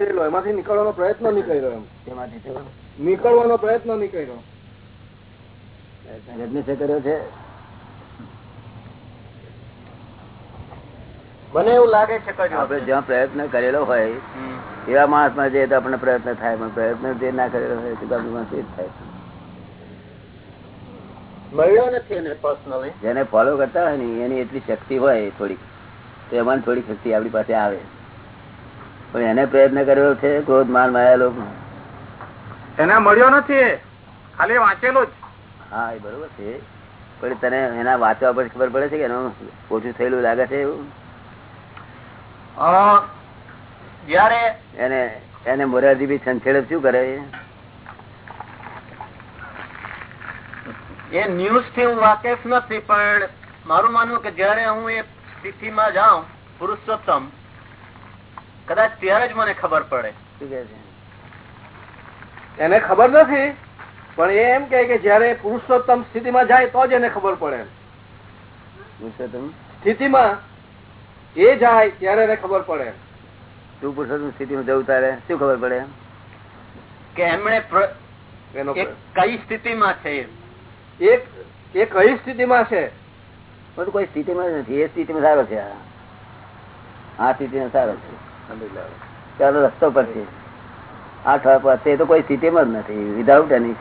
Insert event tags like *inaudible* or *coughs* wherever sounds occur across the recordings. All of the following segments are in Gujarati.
નીકળેલો એમાંથી નીકળવાનો પ્રયત્ન નહીં કર્યો એમ. નીકળવાનો પ્રયત્ન નહીં કર્યો. રજનીશે કર્યો છે. મને એવું લાગે છે આપણે જ્યાં પ્રયત્ન કરેલો હોય એવા માણસમાં જઈએ તો આપણને પ્રયત્ન થાય પણ પ્રયત્ન જે ના કરેલો હોય તો તે થાય. મળ્યો નથી એને પર્સનલી જેને ફોલો કરતા હોય ને એની એટલી શક્તિ હોય થોડીક તો એમાં થોડી શક્તિ આપણી પાસે આવે. પણ એને પ્રયત્ન કર્યો છે ક્રોધ માન માયા લોક એને મળ્યો નથી. ખાલી વાંચેલો જ. હા એ બરોબર છે. પણ તને એના વાંચવા પર ખબર પડે છે કે એનું ઓછું થયેલું લાગે છે એવું? જયારે એને એને મોરારજી બી છંછેડે શું કરે એ? ન્યૂઝથી હું વાકેફ નથી પણ મારું માનવું કે જયારે હું એ સ્થિતિમાં જાઉં પુરુષોત્તમ કદાચ ત્યારે જ મને ખબર પડે. એને ખબર નથી પણ એ એમ કે જયારે પુરુષોત્તમ સ્થિતિમાં જાય તો જ એને ખબર પડે. પુરુષોત્તમ? સ્થિતિમાં એ જાય ત્યારે એને ખબર પડે. તું પુરુષોત્તમ સ્થિતિમાં જવું તારે? શું ખબર પડે? કે એમણે કઈ સ્થિતિમાં છે એ. એક એ કઈ સ્થિતિમાં છે? પણ કોઈ સ્થિતિમાં નથી. એ સ્થિતિમાં સારો છે આ. આ સ્થિતિમાં સારો છે. ચાલો રસ્તો પર છે આ ઠપ પર તે તો કોઈ સિટીમાં જ નથી. વિધાઉટ એની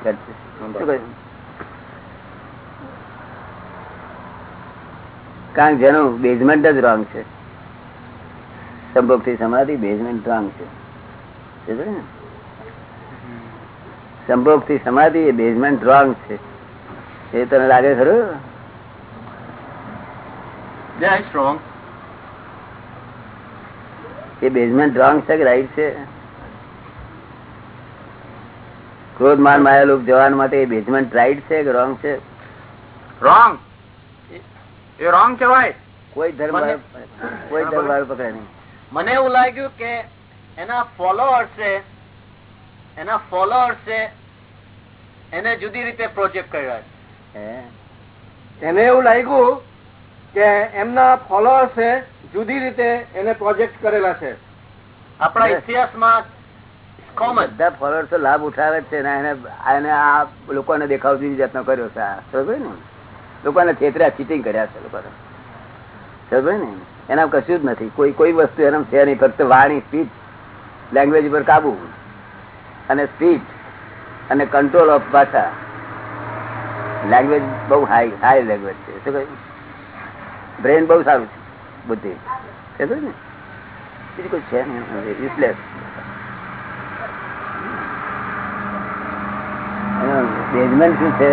કારણ જેનું બેઝમેન્ટ જ રોંગ છે. સંભોગથી સમાધિ બેઝમેન્ટ રોંગ છે. સંભોગથી સમાધિ એ બેઝમેન્ટ રોંગ છે. એ તને લાગે ખરું? Wrong. એ બેઝમેન્ટ રોંગ છે કે રાઈટ છે? ક્રોધ માન માયા લોક જવાન માટે એ બેઝમેન્ટ રાઈટ છે કે રોંગ છે? રોંગ એ રોંગ કહેવાય. કોઈ ધર્મ કોઈ ધર્મ પકડે નહીં. મને એવું લાગ્યું કે એના ફોલોઅર્સે એના ફોલોઅર્સે એને જુદી રીતે પ્રોજેક્ટ કર્યા છે? એને એવું લાગ્યું કે એમના ફોલોઅર્સે જુદી રીતે એને પ્રોજેક્ટ કરેલા છે. આપણા ઇતિહાસમાં કોમન બધા ફોલોઅર્સ લાભ ઉઠાવે છે ને એને એને આ લોકોને દેખાવ જાતનો કર્યો છે આ. સમજ ને? લોકોને છેતર્યા ચીટિંગ કર્યા છે લોકોને સમજ ને? એના કશું જ નથી. કોઈ કોઈ વસ્તુ એના છે નહીં ફક્ત વાણી સ્પીચ લેંગ્વેજ ઉપર કાબુ. અને સ્પીચ અને કંટ્રોલ ઓફ ભાષા. લેંગ્વેજ બહુ હાઈ હાઈ લેંગ્વેજ છે. શું કહ્યું? બ્રેન બહુ સારું છે. બુદ્ધિ ને? બીજું કોઈ છે નહીં યુઝલેસ બેઝમેન્ટ શું છે?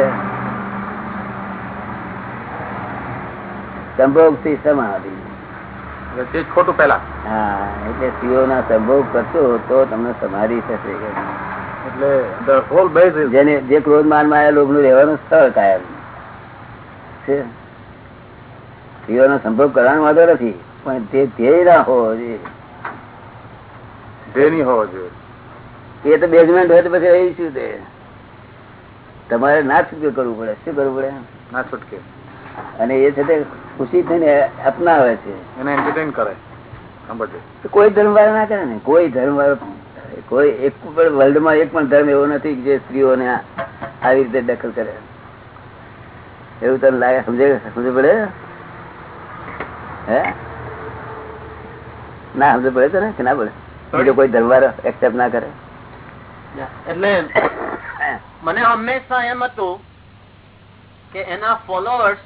સંભોગથી સમાધિ ખોટું પેલા હા એટલે સીઓ ના સંભોગ કરશો તો તમને સમાધિ થશે. એટલે જે ક્રોધ માનમાં લોભનું રહેવાનું સ્થળ કાયમ. છે? સ્ત્રીઓ નો સંભોગ કરવાનો વાંધો નથી પણ તે ધ્યેય ના હોવો જોઈએ. હોવો જોઈએ. એ તો બેઝમેન્ટ હોય તો પછી રહી શું તે? તમારે ના છૂટકે કરવું પડે. શું કરવું પડે? ના છૂટકે. અને એ છે તે ખુશી થઈને અપનાવે છે. એને એન્ટરટેન કરે. કોઈ ધર્મ વાળો ના કરે ને. કોઈ ધર્મ વાળો કોઈ એક પણ વર્લ્ડમાં એક પણ ધર્મ એવો નથી જે સ્ત્રીઓને આવી રીતે દખલ કરે. એવું તને લાગે સમજે સમજ પડે? હે? ના સમજ પડે ને કે ના પડે? બીજો કોઈ દરબાર એક્સેપ્ટ ના કરે? એટલે મને હંમેશા એમ હતું કે એના ફોલોઅર્સ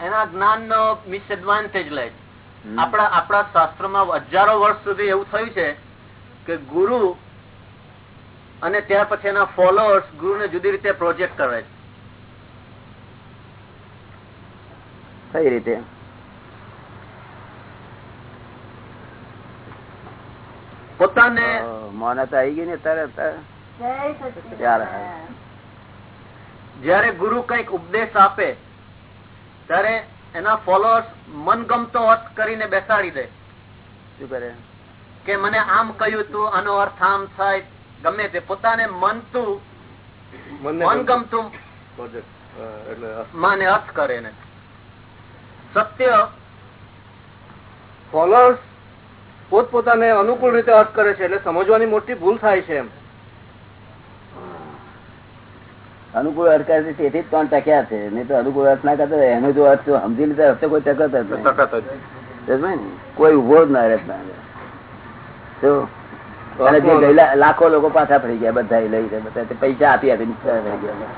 એના જ્ઞાન નો મિસએડવાન્ટેજ લે છે. આપણા આપણા શાસ્ત્રોમાં હજારો વર્ષ સુધી એવું થયું છે કે ગુરુ અને ત્યાર પછી એના ફોલોઅર્સ ગુરુને જુદી રીતે પ્રોજેક્ટ કરે છે. કઈ રીતે? પોતાને મોનત આવી ગઈ ને અત્યારે અત્યારે. જયારે ગુરુ કંઈક ઉપદેશ આપે ત્યારે એના ફોલોઅર્સ મનગમતો અર્થ કરીને બેસાડી દે. શું કરે? કે મને આમ કહ્યું તું આનો અર્થ આમ થાય ગમે તે. પોતાને મનતું મનગમતું એટલે માને અર્થ કરે ને. સત્ય ફોલોઅર્સ પોતપોતાને અનુકૂળ રીતે અર્થ કરે છે એટલે સમજવાની મોટી ભૂલ થાય છે એમ. અનુકૂળ અર્થ કરે છે તેથી જ ત્રણ ટક્યા છે. નહીં તો અનુકૂળ અર્થ ના કરતો એનો જો અર્થ સમજી લીધો હશે કોઈ ટકત જ નહીં. કોઈ ઊભો જ ના રહે જો અને જે ગયેલા લાખો લોકો પાછા ફરી ગયા બધા એ લઈ બધા પૈસા આપી આપી ગયા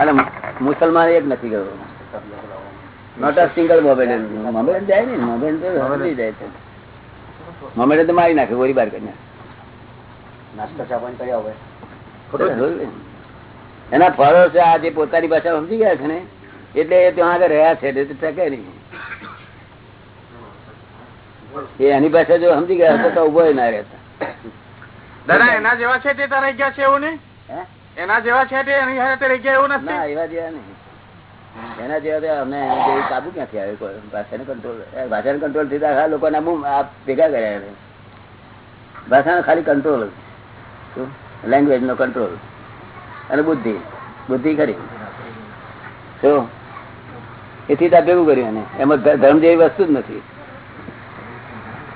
અને મુસલમાન એક નથી ગયો. Not a single Mohammedan Mohammedan જાય ને મોમેડન જાય છે. મોમેડન તો મારી નાખે ગોળી બાર કરીને. નાસ્તો કર્યા એના ફળો છે આ જે પોતાની ભાષા સમજી ગયા છે ને એટલે એ ત્યાં આગળ રહ્યા છે એટલે ટકે નહીં. એ એની ભાષા જો સમજી ગયા હોત તો ઊભો ના રહેતા. દાદા એના જેવા છે તે રહી ગયા છે એવું નહીં? એના જેવા છે તે એની હાથે રહી ગયા એવું નથી? એવા જેવા નહીં. એના જેવા તો અમને એના જેવી કાબુ ક્યાંથી આવે? ભાષાને કંટ્રોલ ભાષાને કંટ્રોલથી તો આખા લોકોને આ ભેગા કર્યા ભાષાનો ખાલી કંટ્રોલ લેંગ્વેજ નો કંટ્રોલ અને બુદ્ધિ. બુદ્ધિ ખરી. શું? એથી તો આ ભેગું કર્યું એને. એમાં ધર્મ જેવી વસ્તુ જ નથી.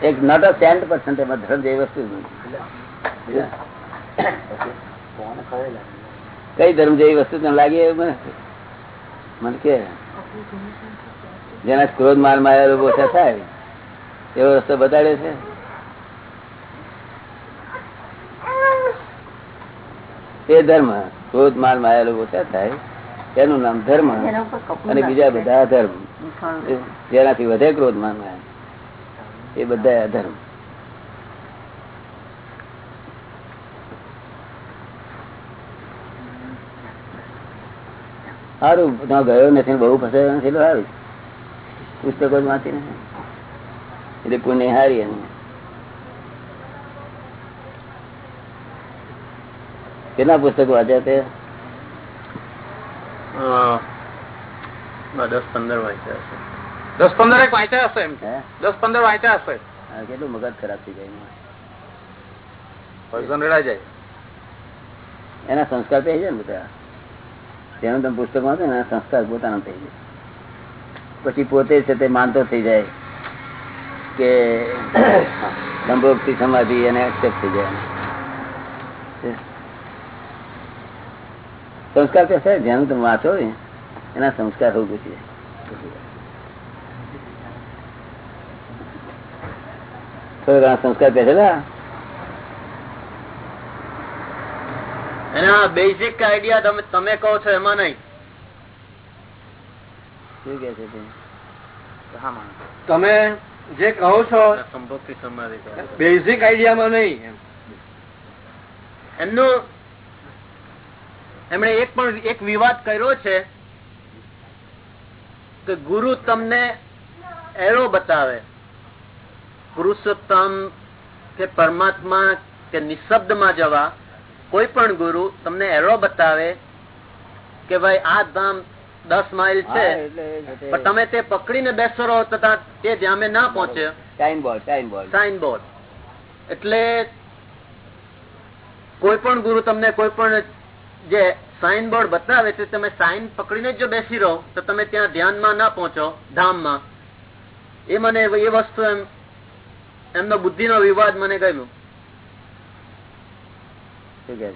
એક નોટ અ સેન્ટ પર્સન્ટ એમાં ધર્મ જેવી વસ્તુ જ નથી. કઈ ધર્મ જેવી વસ્તુ તમને લાગી એવું મને મને કે જેના ક્રોધ માર માયા ઓછા થાય એવો રસ્તો બતાડ્યો છે? એ ધર્મ ક્રોધ માર માયા ઓછા થાય એનું નામ ધર્મ અને બીજા બધા અધર્મ જેનાથી વધે ક્રોધ માર માયા એ બધા અધર્મ. સારું ત્યાં ગયો નથી બહુ ફસાયો નથી સારું પુસ્તકો જ વાંચી નથી એટલે પુણ્ય હારી એમ. કેટલા પુસ્તકો વાંચ્યા તે? દસ પંદર વાંચ્યા હશે. દસ પંદર એક વાંચ્યા હશે એમ. દસ પંદર વાંચ્યા હશે. કેટલું મગજ ખરાબ થઈ જાય એમાં. ભજન જાય. એના સંસ્કાર થઈ જાય ને બધા? જેનું તમે પુસ્તક વાંચો ને સંસ્કાર પોતાના થઈ જાય પછી પોતે છે તે માનતો થઈ જાય કે *coughs* સંભોગથી સમાધિ એને એક્સેપ્ટ થઈ જાય. સંસ્કાર છે, જેનું તમે વાંચો ને, એના સંસ્કાર હોવું જોઈએ. થોડા ઘણા સંસ્કાર બેઠેલા આ બેઝિક આઈડિયા તમે તમે કહો છો એમાં નહીં. શું કે છે તમે જે કહો છો સમાધિ બેઝિક આઈડિયામાં નહીં એમનું એમણે એક પણ એક વિવાદ કર્યો છે કે ગુરુ તમને એરો બતાવે. પુરુષોત્તમ કે પરમાત્મા કે નિશબ્દમાં જવા. કોઈ પણ ગુરુ તમને એરો બતાવે કે ભાઈ આ ધામ દસ માઇલ છે પણ તમે તે પકડીને બેસો રહો તથા તા- તે ધ્યામે ના પહોંચે. Sign board sign board sign board એટલે કોઈ પણ ગુરુ તમને કોઈ પણ જે સાઇન બોર્ડ બતાવે છે તમે સાઇન પકડીને જો બેસી રહો તો તમે ત્યાં ધ્યાનમાં ના પહોંચો ધામમાં. એ મને એ વસ્તુ એમ એમનો બુદ્ધિનો વિવાદ મને ગમ્યું. શું કે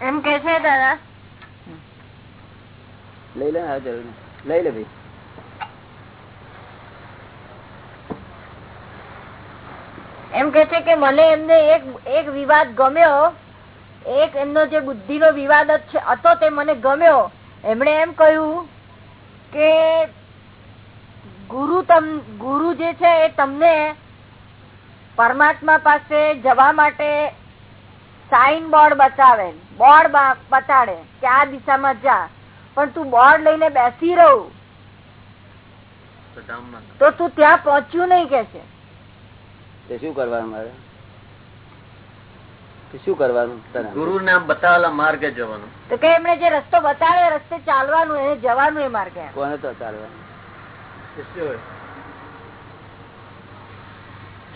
એમ કે છે દાદા? લઈ લે હા જરૂર લઈ લે ભાઈ. એમ કે છે કે મને એમને એક એક વિવાદ ગમ્યો. એક એમનો જે બુદ્ધિ નો વિવાદ છે હતો તે મને ગમ્યો. એમણે એમ કહ્યું કે ગુરુ તમ ગુરુ જે છે એ તમને પરમાત્મા પાસે જવા માટે સાઈન બોર્ડ બતાવે બોર્ડ બતાડે કે આ દિશામાં જા. પણ તું બોર્ડ લઈને બેસી રહું. તો તું ત્યાં પહોંચ્યું નહીં કે છે? શું કરવાનું મારે? શું કરવાનું? ગુરુ ના બતાવેલા માર્ગે જવાનું. તો કે એમને જે રસ્તો બતાવે રસ્તે ચાલવાનું એ જવાનું એ માર્ગે. કોને તો ચાલવાનું?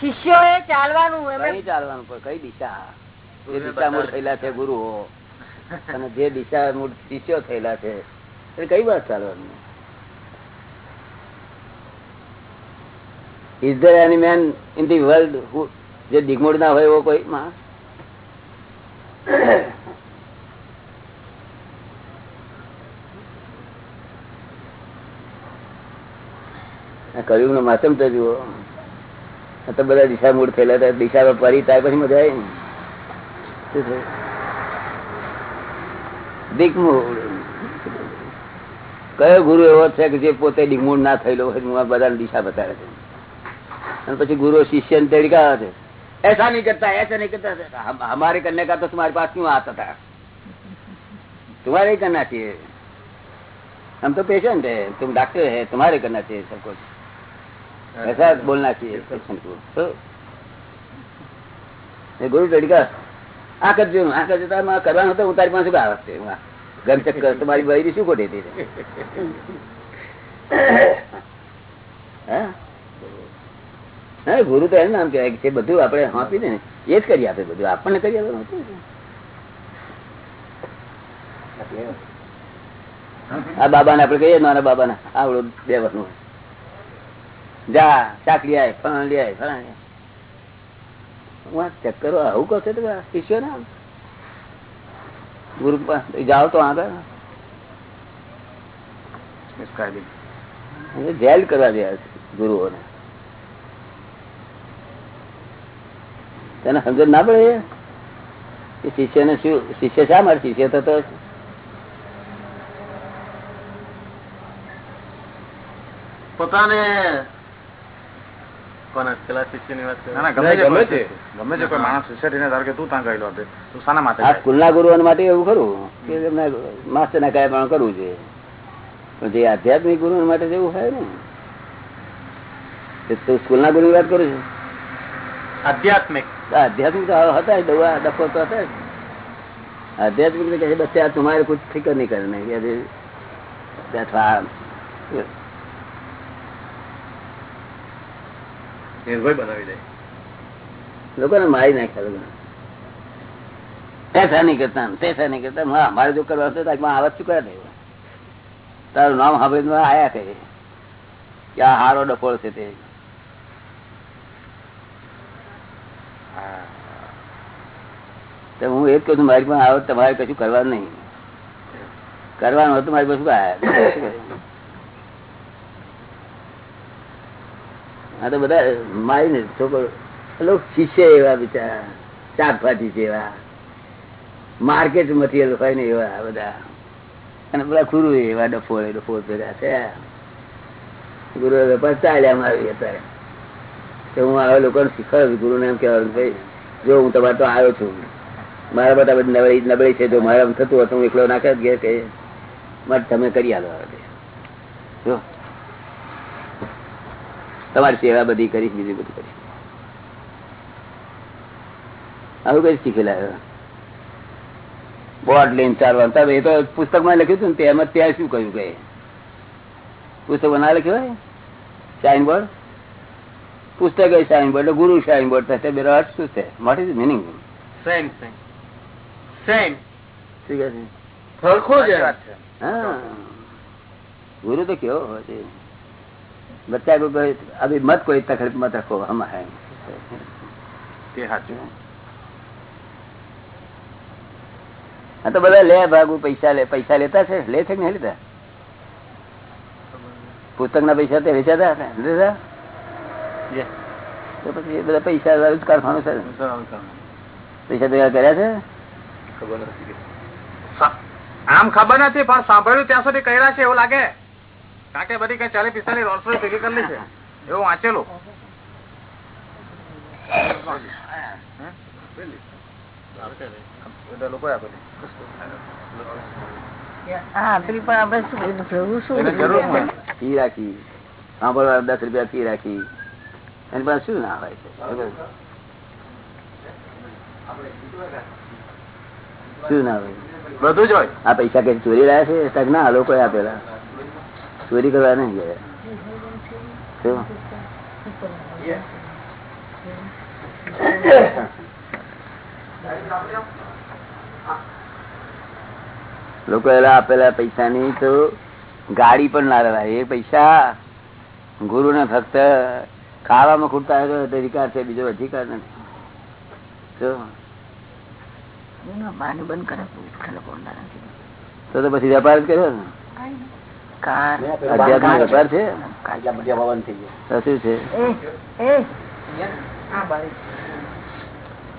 શિષ્યો ચાલવાનું ચાલવાનું? પણ કઈ દિશા? જે દિશા મૂળ થયેલા છે ગુરુઓ. *laughs* અને જે દિશા મૂળ શિષ્યો થયેલા છે એ કઈ વાત ચાલવાનું? Is there any man in the world જે દિગમૂળ ના હોય એવો કોઈ માં *coughs* કર્યું માસમ તો જુઓ તો બધા દિશા મૂળ થયેલા હતા દિશા પરી થાય પછી મજા આવી ને શું થયું? દિગ્મૂળ કયો ગુરુ એવો છે કે જે પોતે દિગ્મૂળ ના થયેલો હોય હું આ બધાને દિશા બતાવે છે અને પછી ગુરુ શિષ્ય ને તરીકા છે ऐसा नहीं करता ऐसा नहीं करता हम, हमारे करने का तो तुम्हारे पास क्यों आता था तुम्हारे ही करना चाहिए हम तो पेशेंट है तुम डॉक्टर है तुम्हारे करना चाहिए सब कुछ ऐसा बोलना चाहिए पेशेंट को तो એ ગુરુ તરીકા આ કરજો આ કરજો તારે મારે કરવાનું હતું હું તારી પાસે શું આવે છે ગમ ચક્કર તમારી બૈરી શું ખોટી હતી હા હા ગુરુ તો એનું નામ કહેવાય કે જે બધું આપણે આપી દે ને એ જ કરી આપે બધું આપણને કરી આપે નહોતું. આ બાબા ને આપડે કહીએ નાના બાબા ના આવડું બે વર્ષનું જા શાક લઈ આય ફળ લઈ આય ફળ હું ચક્કરો આવું કહો છો તમે શિષ્યો ને? ગુરુ જાઓ તો આગળ. જેલ કરવા દે ગુરુઓને. તેને સમજણ ના પડે? કે શિષ્ય ને શું શિષ્ય શા માટે શિષ્ય થતો પોતાને વાત આધ્યાત્મિક ગુરુ માટે જેવું હોય ને. તું સ્કૂલના ગુરુ વાત કરું છું. આધ્યાત્મિક. આધ્યાત્મિક તો હતા ડવા ડફો તો હતા આધ્યાત્મિક કહે તમારે કોઈ ફિકર નહીં કરને નિર્ભય બનાવી દે. લોકોને મારી નાખ્યા પૈસા નહીં કરતા પૈસા નહીં કરતા. હા જો કરવા હશે આવત શું કરે તારું નામ હવે આયા છે કે આ હારો ડફોળ છે તે. તો હું એ જ કહું છું, મારી પણ આવત તમારે કશું કરવાનું નહીં. કરવાનું હતું, મારી પાસે આ તો બધા મારી ને છોકરો શિષ્ય એવા બિચારા શાકભાજી એવા માર્કેટ મટીરિયલ હોય ને એવા બધા. અને બધા ગુરુ એવા ડફોળ ડફોળ ભેગા છે. ગુરુ ચાલ્યા મારી અત્યારે. તો હું આવા લોકોને ગુરુ ને એમ કહેવાનું ભાઈ, જો હું તમારે તો આવ્યો છું. મારા બધા બધી નબળી નબળી છે, જો મારા થતું હોય તો હું એકલો નાખે ઘેર કે તમે કરી આલો આ જો. તમારી સેવા બધી કરી બીજું બધું કરી. આવું કઈ શીખેલા બોર્ડ લઈને ચાલવાનું. એ તો પુસ્તકમાં લખ્યું હતું ને તેમાં ત્યાં શું કહ્યું કે? પુસ્તકમાં ના લખ્યું હોય? સાઇન બોર્ડ પુસ્તક સાઇન બોર્ડ ગુરુ સાઇન બોર્ડ થશે બેરો અર્થ શું છે? What is meaning same same same ઠીક છે? હા. ગુરુ તો કેવો હોય बच्चा को कोई अभी मत कोई तकलीफ मत रखो हम हैं તે સાચું હા તો બધા લે ભાગુ પૈસા લે પૈસા લેતા છે લે છે કે નહીં લેતા પુસ્તક ના પૈસા તે વેચાતા હતા લેતા Yes. તો પછી એ બધા પૈસા વાળું જ કારખાનું છે પૈસા ભેગા કર્યા છે ખબર નથી સા- આમ ખબર નથી પણ સાંભળ્યું ત્યાં સુધી કર્યા છે એવું લાગે કારણ કે બધી કઈ ચાલીસ પિસ્તાલીસ રોલ્સ ભેગી કરેલી છે. એવું વાંચેલું. દસ રૂપિયા ફી રાખી? એની પાસે શું ના હોય શું ના હોય? બધું જ હોય. આ પૈસા કઈ ચોરી રહ્યા છે? ના લોકો આપેલા. ચોરી કરવા નહીં ગયા. લોકો એલા આપેલા પૈસાની તો ગાડી પણ ના લેવાય. એ પૈસા ગુરુ ને ફક્ત ખાવામાં ખૂટતા અધિકાર છે બીજો અધિકાર નથી. તો તો પછી વેપાર જ કર્યો ને? અધ્યાત્મ વેપાર છે. શું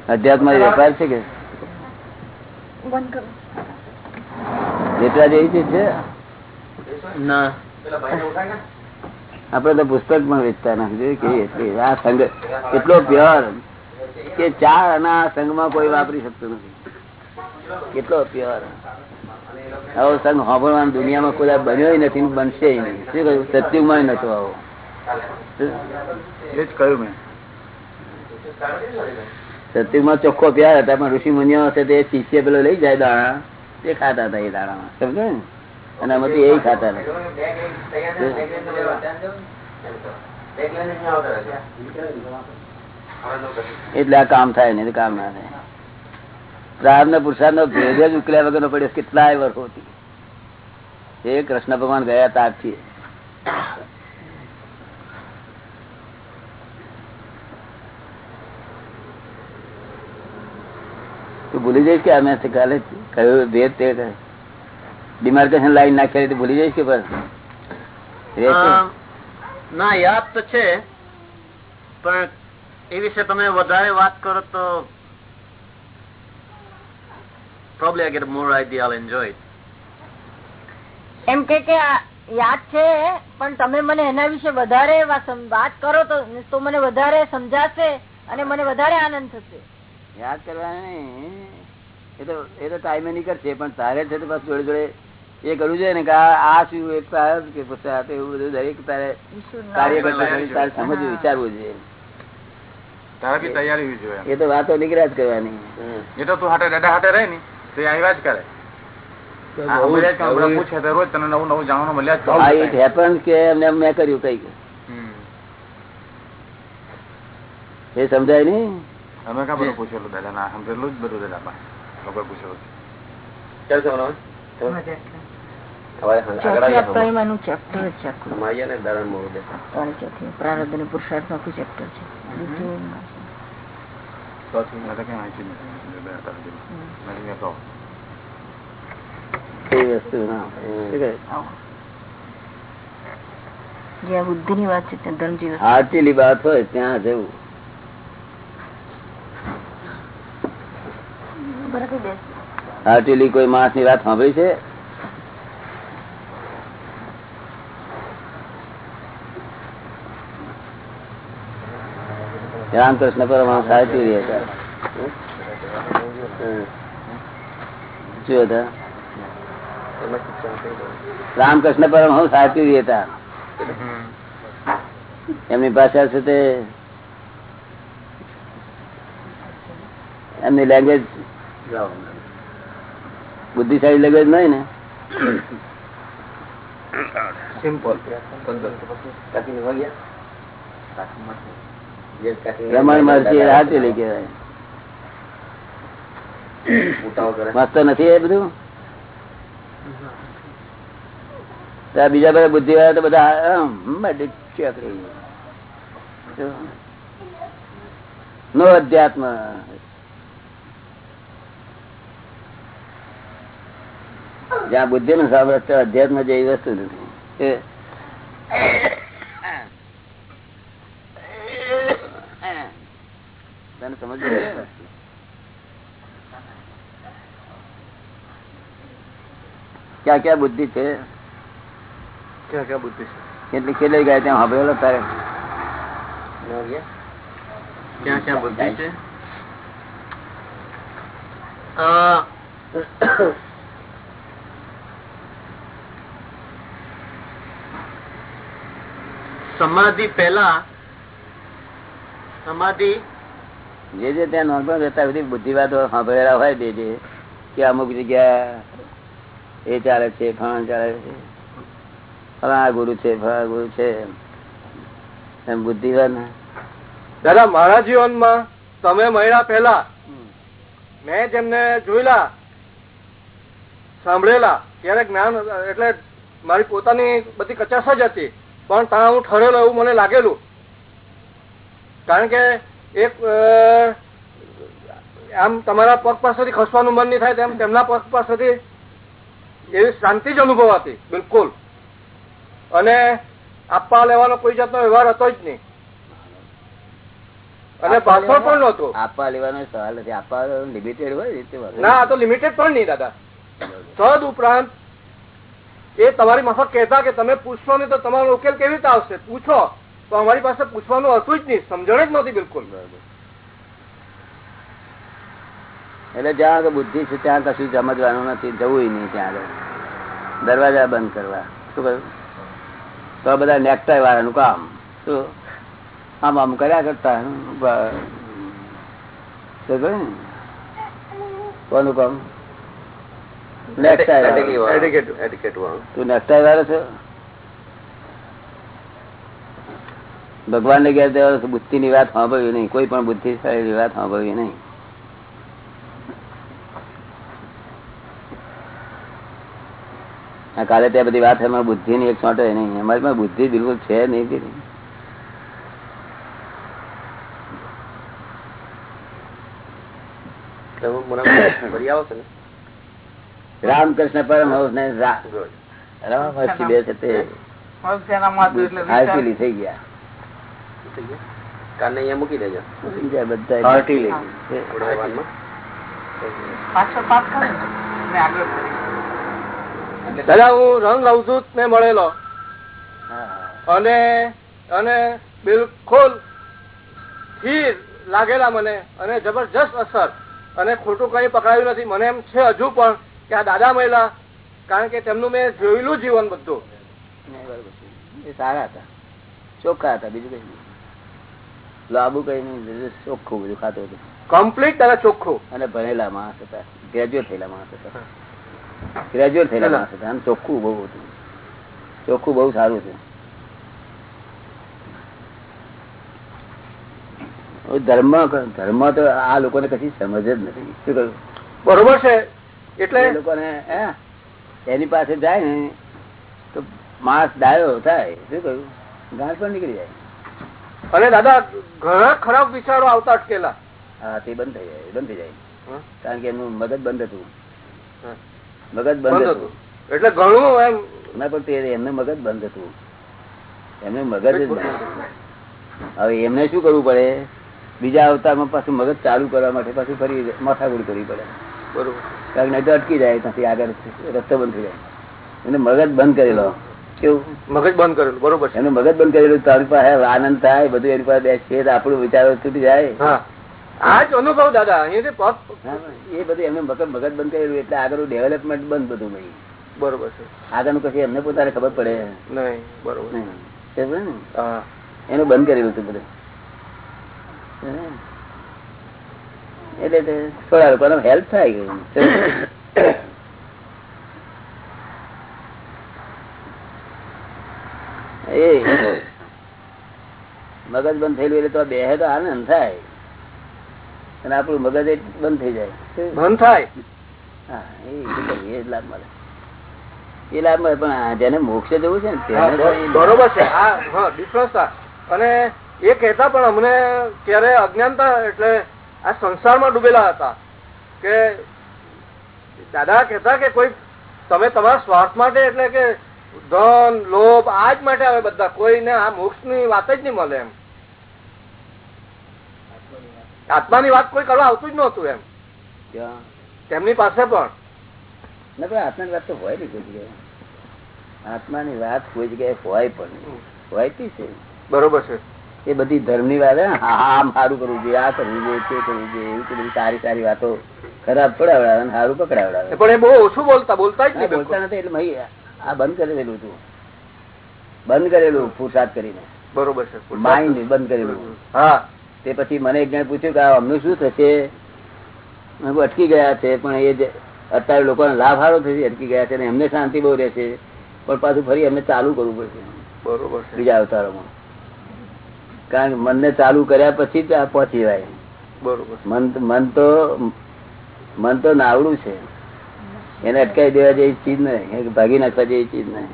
અધ્યાત્મ વેપાર છે કે? બંધ જેવી ચીજ છે? ના. આપડે તો પુસ્તક પણ વેચતા નથી કેવી આ સંઘ એટલો પ્યોર કે ચા અને આ સંઘમાં કોઈ વાપરી શકતું નથી. કેટલો પ્યોર. આવો સંઘ હોભળવાનો દુનિયામાં કોઈ બન્યો નથી બનશે નહીં. શું કહ્યું? સત્યુગમાં નતો આવો. એ જ કહ્યું મેં. સત્યુગમાં ચોખ્ખો પ્યાર હતા પણ ઋષિ મુનિઓ હશે તે શિષ્ય પેલો લઈ જાય દાણા. તે ખાતા હતા એ દાણામાં. સમજો ને? અને આમાંથી એ ખાતા હતા. એટલે આ કામ થાય ને કામ ના થાય. પ્રાર્થ પુરુષાર્થ નો ભેદ જ ઉકેલ્યા વગર નો પડ્યો. કેટલાય વર્ષોથી. એ કૃષ્ણ ભગવાન ગયા તારથી તું ભૂલી જઈશ કે અમે કાલે કયું ભેદ તે ડિમાર્કેશન લાઈન નાખેલી તો ભૂલી જઈશ કે બસ? ના, યાદ તો છે. પણ એ વિશે તમે વધારે વાત કરો તો probably I get more idea I'll enjoy it. એમ કે કે યાદ છે પણ તમે મને એના વિશે વધારે વાત કરો તો તો મને વધારે સમજાશે અને મને વધારે આનંદ થશે. યાદ કરવાની એ તો એ તો ટાઈમે નીકળશે પણ તારે છે તો બસ જોડે જોડે એ કરવું જોઈએ ને કે આ શું એક તો કે પછી આ એવું બધું દરેક તારે કાર્ય કરતા તારે સમજવું વિચારવું જોઈએ. તારે બી તૈયારી હોવી જોઈએ. એ તો વાતો નીકળ્યા જ કરવાની. એ તો તું હાટે દાદા હાટે રહે ને. તો એ આવ્યા કરે. આ હમણાં જ કામ બધા પૂછે તો રોજ તને નવું નવું જાણવાનું મળ્યા જ આ કરે. it happens કે એમને મેં કર્યું કંઈક એ સમજાય નઈ અમે કાં બધું પૂછેલું દાદા? ના સમજેલું જ બધું દાદા લોકો પૂછેલું ચાલ ને પુરુષાર્થનું આખું chapter છે? ની વાત હોય ત્યાં જવું બરાબર કોઈ માણસની વાત સાંભળી છે? રામકૃષ્ણ પરમહંસ હાર્ટીલી હતા. શું હતા રામકૃષ્ણ પરમહંસ હાર્ટીલી હતા એમની ભાષા છે તે એમની લેંગ્વેજ બુદ્ધિશાળી લેંગ્વેજ નહીં ને? સિમ્પલ રમણ મરજી હાથેલી કહેવાય. મસ્ત નથી એ બધું? બીજા બધા બુદ્ધિ વાળા તો બધા. નો અધ્યાત્મ. જ્યાં બુદ્ધિ નું સાંભળે અધ્યાત્મ જેવી વસ્તુ નથી એ- તને સમજ ક્યાં ક્યાં બુદ્ધિ છે? ક્યાં ક્યાં બુદ્ધિ કેટલી કેટલી ગયા ત્યાં સાંભળેલો તારે? ક્યાં ક્યાં બુદ્ધિ છે? સમાધિ પેલા સમાધિ જે જે ત્યાં નોંધમાં રહેતા બધી બુદ્ધિ વાતો સાંભળેલા હોય તે જે કે અમુક જગ્યા એ ચાલે છે, ફલાણ ચાલે છે. ફળા ગુરુ છે, ફલાણા ગુરુ છે. એમ બુદ્ધિવાન દાદા, મારા જીવનમાં તમે મળ્યા પહેલા મેં જેમને જોયેલા, સાંભળેલા, ત્યારે જ્ઞાન, એટલે મારી પોતાની બધી કચાશ જ હતી. પણ ત્યાં હું ઠરેલો એવું મને લાગેલું. કારણ કે એક આમ તમારા પગ પાસેથી ખસવાનું મન નહીં થાય તેમ તેમના પગ પાસેથી એવી શાંતિ જ અનુભવાતી બિલકુલ. અને આપવા લેવાનો કોઈ જાતનો વ્યવહાર હતો જ નહીં. અને પાછળ પણ નતો આપવા લેવાનો સવાલ નથી. આપવા લિમિટેડ હોય ને તે વાંધો ના આ તો લિમિટેડ પણ નહીં દાદા. તદ ઉપરાંત એ તમારી માફક કહેતા કે તમે પૂછશો નહીં તો તમારો ઉકેલ કેવી રીતે આવશે? પૂછો. તો અમારી પાસે પૂછવાનું હતું જ નહીં. સમજણ જ નહોતી બિલકુલ. એટલે જ્યાં આગળ બુદ્ધિ છે ત્યાં કશું સમજવાનું નથી જવું નહીં ત્યાં આગળ. દરવાજા બંધ કરવા. શું કહ્યું? તો આ બધા નેકટાઈ વાળાનું કામ. શું? આમ આમ કર્યા કરતા. કોનું કામ? તું નેકટાઈ વાળો છો? ભગવાન ને ગયા બુદ્ધિ ની વાત સાંભળવી નહીં. કોઈ પણ બુદ્ધિશાળી વાત સાંભળવી નહીં. કાલે ત્યાં બધી વાત એમાં બુદ્ધિ ની એક છોટે નહીં. અમારી પાસે બુદ્ધિ બિલકુલ છે નહીં બી નહીં. ફરી આવો છો ને? રામકૃષ્ણ પરમહંસ ને રા- રમામહર્ષિ બે છે તે. હાર્ટીલી થઈ ગયા. કાને અહીંયા મૂકી દેજો. થઈ ગયા બધા. હાર્ટીલી. તે- દાદા હું રંગ અવધૂત ને મળેલો. અને અને બિલકુલ સ્થિર લાગેલા મને અને જબરજસ્ત અસર. અને ખોટું કઈ પકડાયું નથી. મને એમ છે હજુ પણ કે આ દાદા મહિલા કારણ કે તેમનું મેં જોયેલું જીવન બધું. એ સારા હતા. ચોખ્ખા હતા બીજું કઈ લાબુ કઈ નહીં ચોખ્ખું બધું ખાતું હતું. કમ્પ્લીટ તારા ચોખ્ખું. અને ભણેલા માણસ હતા. ગ્રેજ્યુએટ થયેલા માણસ હતા. ગ્રેજ્યુએટ થયેલા માણસ હતા આમ ચોખ્ખું બહુ હતું. ચોખ્ખું બહુ સારું હતું. ધર્મ ધર્મ તો આ લોકોને કશી સમજ જ નથી. શું કહ્યું? બરોબર છે. એટલે લોકોને એની પાસે જાય ને તો માસ ડાયો થાય. શું કહ્યું? ગાંઠ પણ નીકળી જાય. અને દાદા ઘણા ખરાબ વિચારો આવતા અટકેલા. હા તે બંધ થઈ જાય બંધ થઈ જાય. કારણ કે એમનું મદદ બંધ હતું. મગજ બંધ હતું. એટલે ઘણું એમ ના પણ એમને મગજ બંધ હતું. એમને મગજ જ બંધ હવે એમને શું કરવું પડે? બીજા અવતારમાં પાછું મગજ ચાલુ કરવા માટે પાછું ફરી માથાકૂટ કરવી પડે. બરોબર. કારણ કે નહીં તો અટકી જાય ત્યાંથી આગળ રસ્તો બંધ થઈ જાય. એને મગજ બંધ કરેલો. કેવું? મગજ બંધ કરેલું બરોબર એને મગજ બંધ કરેલું તારી પાસે આનંદ થાય બધું એની પાસે બેસીએ તો આપણું વિચારો છૂટી જાય. હા. આ જ અનુભવ દાદા. એ બધું એમને મગજ મગજ બંધ કરેલું એટલે આગળ ડેવલપમેન્ટ બંધ બધું ભાઈ બરોબર છે. આગળનું કશું એમને પોતાને ખબર પડે? નહીં બરોબર. એનું બંધ કરેલું હતું બધું. એટલે થોડા લોકોને હેલ્પ થાય ગઈ એ. મગજ બંધ થયેલું એટલે તો બે તો આનંદ થાય. અને આપણું મગજ બંધ થઈ જાય. બંધ થાય. હા એ લાભ મળે. એ લાભ મળે પણ જેને મોક્ષ જવું છે ને બરોબર છે. ડિફરન્સ અને એ કહેતા પણ અમને ત્યારે અજ્ઞાનતા એટલે આ સંસારમાં ડૂબેલા હતા કે દાદા કહેતા કે કોઈ તમે તમારા સ્વાર્થ માટે એટલે કે ધન લોભ આ જ માટે આવે બધા. કોઈને આ મોક્ષની વાત જ નહીં મળે એમ. આત્માની વાત કોઈ કરવા આવતું જ નહોતું એમ. તેમની પાસે પણ. ના પણ આત્માની વાત તો હોય ને કોઈ જગ્યાએ. આત્માની વાત કોઈ જગ્યાએ હોય પણ હોય તી છે. બરોબર છે. એ બધી ધર્મની વાત હા કરવું જોઈએ આ કરવું જોઈએ તે કરવું જોઈએ એવી બધી સારી સારી વાતો ખરાબ પડાવડાવે સારું પકડાવડાવે. પણ એ બહુ ઓછું બોલતા બોલતા જ બોલતા નથી એટલે આ બંધ કરેલું હતું બંધ કરેલું ફુરસાદ કરીને. બરોબર છે માઇન્ડ બંધ કરેલું. હા. તે પછી મને એક જણ પૂછ્યું કે અમનું શું થશે? અટકી ગયા છે પણ એ જે અત્યારે લોકોને લાભ સારો થશે અટકી ગયા છે અને એમને શાંતિ બહુ રહેશે. પણ પાછું ફરી એમને ચાલુ કરવું પડશે. બરોબર બીજા અવતારોમાં. કારણ કે મનને ચાલુ કર્યા પછી જ આ પહોંચી જાય. બરોબર મન મન તો મન તો નાવડું છે. એને અટકાવી દેવા જેવી ચીજ નહીં. ભાગી નાખવા જેવી ચીજ નહીં.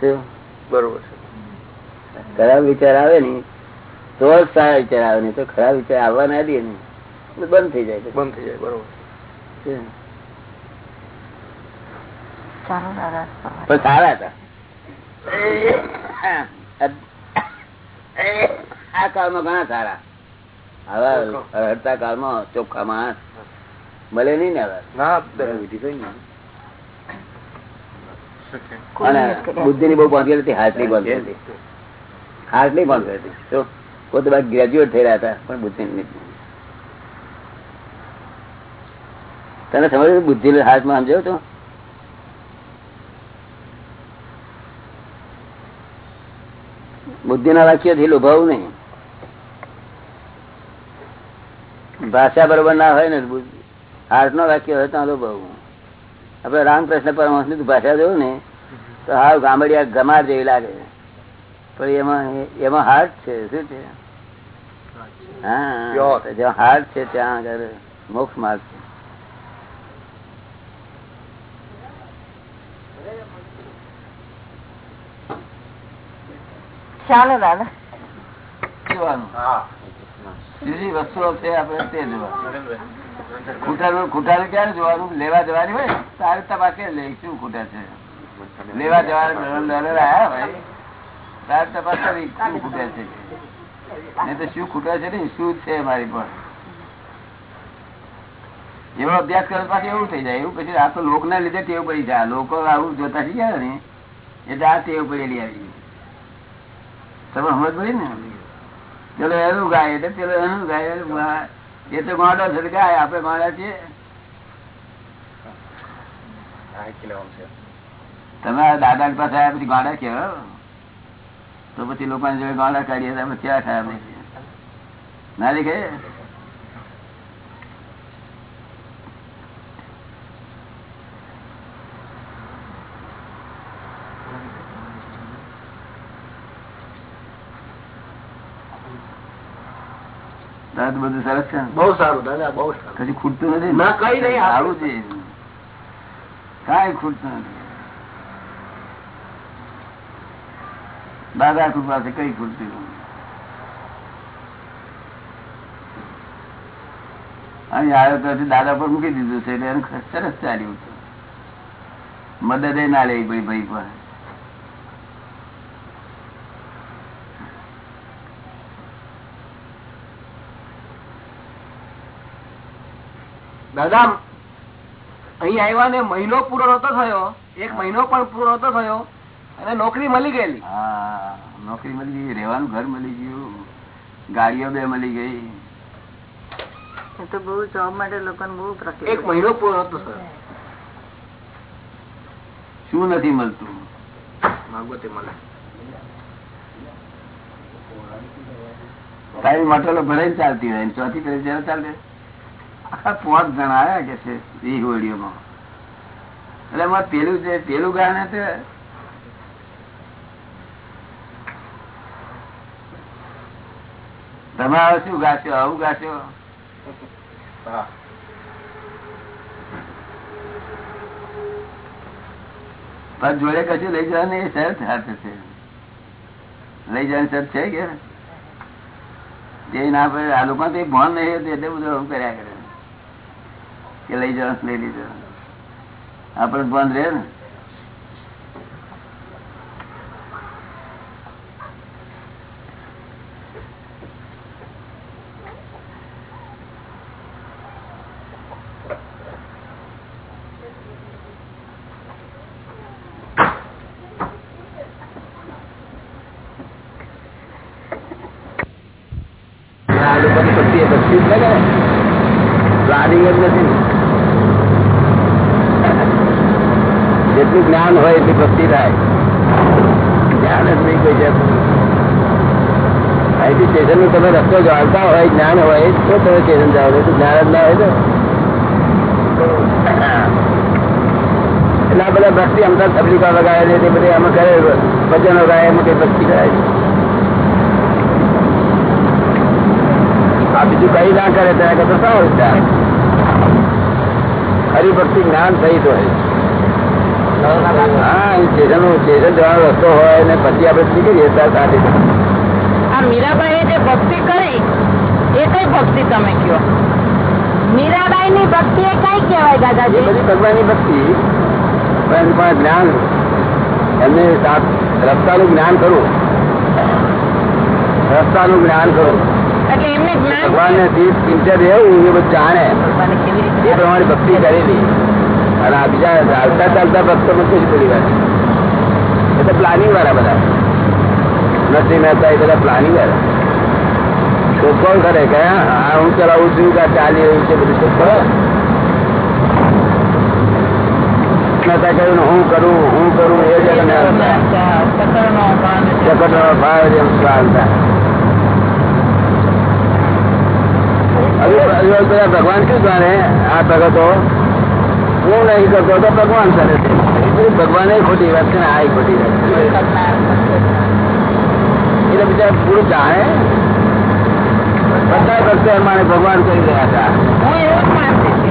શું? બરોબર છે. ખરાબ વિચાર આવે ને તો જ સારા વિચાર આવે નહીં તો ખરાબ વિચાર આવવા ના દે ને બંધ થઈ જાય બંધ થઈ જાય બરોબર. છે. ચાલો દાદા પણ સારા હતા. આ કાળમાં ઘણા સારા. હવે હડતા કાળમાં ચોખ્ખા માણસ. મળે નહીં ને હવે? બુદ્ધિ ની બહુ બાંધી હતી હાથની બાંધી હતી. હાથની બાંધી હતી પોતે ગ્રેજ્યુએટ થઈ રહ્યા હતા, પણ બુદ્ધિ તને સમજ બુદ્ધિ હાથમાં સમજાવ તો? બુદ્ધિ ના વાક્યથી લોભાવું નહીં. ભાષા બરોબર ના હોય ને હાર્ટ નો વાક્ય હોય તો લોભાવું. આપડે રામકૃષ્ણ પરમહંસની ભાષા જોયું ને, તો હાવ ગામડિયા ગમાર જેવી લાગે. પણ એમાં એમાં હાર્ટ છે, શું છે? હા જ્યાં હાર્ટ છે ત્યાં આગળ મોક્ષ માર્ગ છે. ચાલો દાદા. બીજી વસ્તુઓ છે આપણે તે જોવાનું. ક્યારે જોવાનું? લેવા જવાની હોય તારે તપાસે લે. શું ખૂટા છે? લેવા જવાના ડોલર હોય તારે તપાસ કરી શું ખૂટે છે? નહીં તો શું ખૂટે છે ને? શું છે મારી પણ એવો અભ્યાસ કરવા પાછું એવું થઈ જાય. એવું પછી આ તો લોક ના લીધે ટેવ પડી જાય. લોકો આવું જોતા થઈ ગયા ને એટલે આ ટેવ પડેલી આવી તમે સમજ પડી ને? પેલો એનું ગાય એટલે પેલો એનું ગાય એ તો ગોડો છે ગાય આપડે ગોડા છીએ. તમે દાદા પાસે આવ્યા પછી ગોડા કેવા તો પછી લોકો જોડે ગોંડા કાઢીએ અમે ક્યાં ખાયા પછી ના તારે બધું સરસ છે? બહુ સારું દાદા બહુ સારું કશું ખૂટતું નથી? ના, કઈ નહીં. સારું છે કઈ ખૂટતું નથી દાદા કૃપા છે કઈ ખૂટતું અહીં આવ્યો તો દાદા પર મૂકી દીધું છે, એટલે એનું સરસ ચાલ્યું છે. મદદ ના લેવી પડી ભાઈ પર દાદા, અહીં આવ્યા ને મહિનો પૂરો નતો થયો. એક મહિનો પણ પૂરો નતો થયો. અને નોકરી મળી ગયેલી. હા નોકરી મળી ગઈ રહેવાનું ઘર મળી ગયું ગાડીઓ બે મળી ગઈ. તો બહુ જોબ માટે લોકોને બહુ એક મહિનો પૂરો નતો થયો શું નથી મળતું? ભાગવતી મને. તારી મોટલો જ ચાલતી હોય ચોથી પેલી જયારે ચાલે આખા પાંચ જણા આવ્યા કે છે ઈ એટલે એમાં પેલું છે પેલું ગાને તે તમે હવે શું ગાશો? આવું ગાશો? પણ જોડે કશું લઈ જવાનું એ શરત હાથે છે લઈ જવાની શરત છે કે? જે ના પડે આ લોકો તો ભણ નહીં હતું એટલે બધું આવું કર્યા કરે. કે લઈ જવાનું લઈ લીધું. આપણે બંધ રહે ને આ લોકોની ભક્તિ એ ભક્તિ જ લાગે ને પ્લાનિંગ જ નથી ને. જેટલું જ્ઞાન હોય એટલી ભક્તિ થાય જ્ઞાન જ નહીં કોઈ જાતનું. અહીંથી સ્ટેશનનું તમે રસ્તો જાણતા હોય, જ્ઞાન હોય, તો તમે સ્ટેશન જાઓ. છો જ્ઞાન જ ના હોય એટલે આ બધા ભક્તિ અમદાવાદ તબલીકા વગાડે છે, તે બધી આમાં કરે ભજનો ગાય એમાં કઈ ભક્તિ કરાય છે. આ બીજું કઈ ના કરે ત્યાં કરતા સારું છે ખરી ભક્તિ જ્ઞાન સહિત હોય. હા સ્ટેશન સ્ટેશન જવાનો રસ્તો હોય ને પછી આપણે નીકળીએ ત્યાં સાથે. આ મીરાબાઈએ જે ભક્તિ કરી એ કઈ ભક્તિ તમે કયો? મીરાબાઈ ની ભક્તિ એ કઈ કહેવાય દાદાજી? બધી ભગવાનની ભક્તિ પણ જ્ઞાન એમને સાત- રસ્તાનું જ્ઞાન કરવું રસ્તાનું જ્ઞાન કરવું એટલે એમને જ્ઞાન ભગવાન ને સિન્સિયર રહેવું એ બધું જાણે. એ પ્રમાણે ભક્તિ કરેલી. અને આ બીજા ચાલતા ચાલતા ભક્તો માં કઈ પડી વાત એટલે પ્લાનિંગ વાળા બધા. નરસિંહ મહેતા એ બધા પ્લાનિંગ વાળા શોધખોળ કરે કે હા હું ચલાવું છું કે આ ચાલી રહ્યું છે બધું શોધખોળ મહેતા કહ્યું ને હું કરું હું કરું એ જ એને ચકટનો ભાવ જેમ સ્વાલ થાય હજુ હજુ બધા ભગવાન શું જાણે આ ભગતો હું નહીં કરતો તો ભગવાન કરે છે એ બધું ભગવાન ખોટી વાત છે ને આ ખોટી વાત છે એટલે બીજા પૂરું જાણે? બધા ભક્તો અમારે ભગવાન કરી રહ્યા હતા. હું એવું જ માનતી હતી.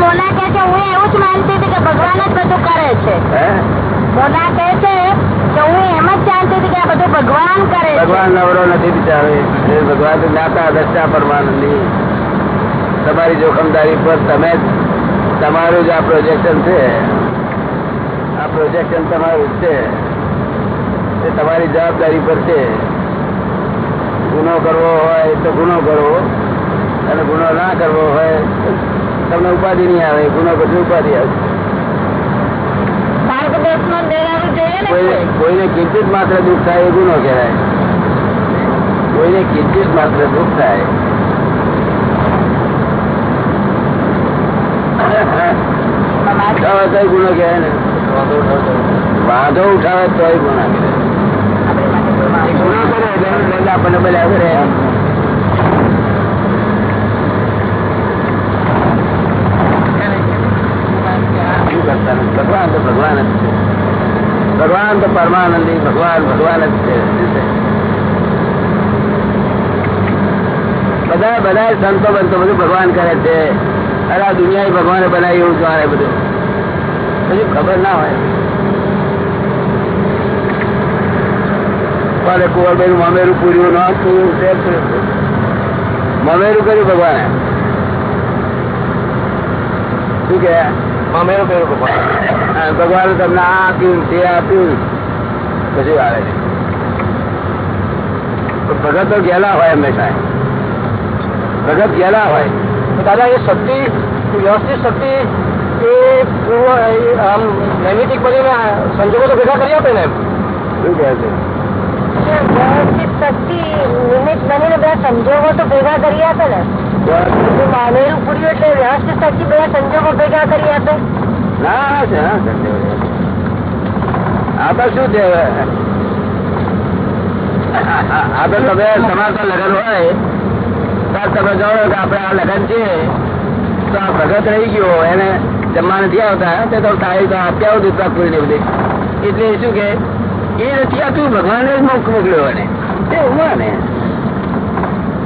મોના કહે છે હું એવું જ માનતી હતી કે ભગવાન જ બધું કરે છે. હે? કહે છે કે હું એમ જ જાણતી હતી કે આ બધું ભગવાન કરે ભગવાન નવરો નથી બિચારો ભગવાન જ્ઞાતા દશા પરમાનંદી. તમારી જોખમદારી પર તમે તમારું જ આ પ્રોજેક્શન છે. આ પ્રોજેક્શન તમારું છે. એ તમારી જવાબદારી પર છે. ગુનો કરવો હોય તો ગુનો કરવો અને ગુનો ના કરવો હોય તમને ઉપાધિ નહીં આવે ગુનો પછી ઉપાધિ આવે. કોઈને કોઈ. કોઈને કિંચિત માત્ર દુઃખ થાય એ ગુનો કહેવાય. કોઈને કિંચિત માત્ર દુઃખ થાય. ઉઠાવે તોય ગુનો કહેવાય ને. વાંધો ઉઠાવે તોય ગુના કહેવાય. ભગવાન તો ભગવાન જ છે. ભગવાન ભગવાન ભગવાન જ છે. બધા બધા સંતો બંતો બધું ભગવાન કરે છે. અરે આ દુનિયા ભગવાને બનાવી એવું જાણે બધું? પછી ખબર ના હોય. કોને કુંવરભાઈ નું મામેરું પૂર્યું ન પૂર્યું તે પૂર્યું. મામેરું કર્યું ભગવાને શું કે મામેરો કર્યો ભગવાન હા, ભગવાને તમને આ આપ્યું તે આપ્યું કશું આવે નહીં પણ ભગત તો ગયેલા હોય હંમેશા ભગત ગયેલા હોય તો દાદા એ શક્તિ વ્યવસ્થિત શક્તિ એ પૂર્વ એ આમ નૈમિતિક બનીને સંજોગો તો ભેગા કરી આપે ને એમ શું કહે છે સંજોગો તો ભેગા તો તમે તમારે લગ્ન હોય તમે જાણો કે આપણે આ લગ્ન છે. તો આ ભગત રહી ગયો, એને જમવા નથી આવતા. તે તો સારી તો આપ્યા આવતું ને એટલે શું કે એ નથી આપ્યું ભગવાને જ મોક મોકલ્યો અને તે ઉમા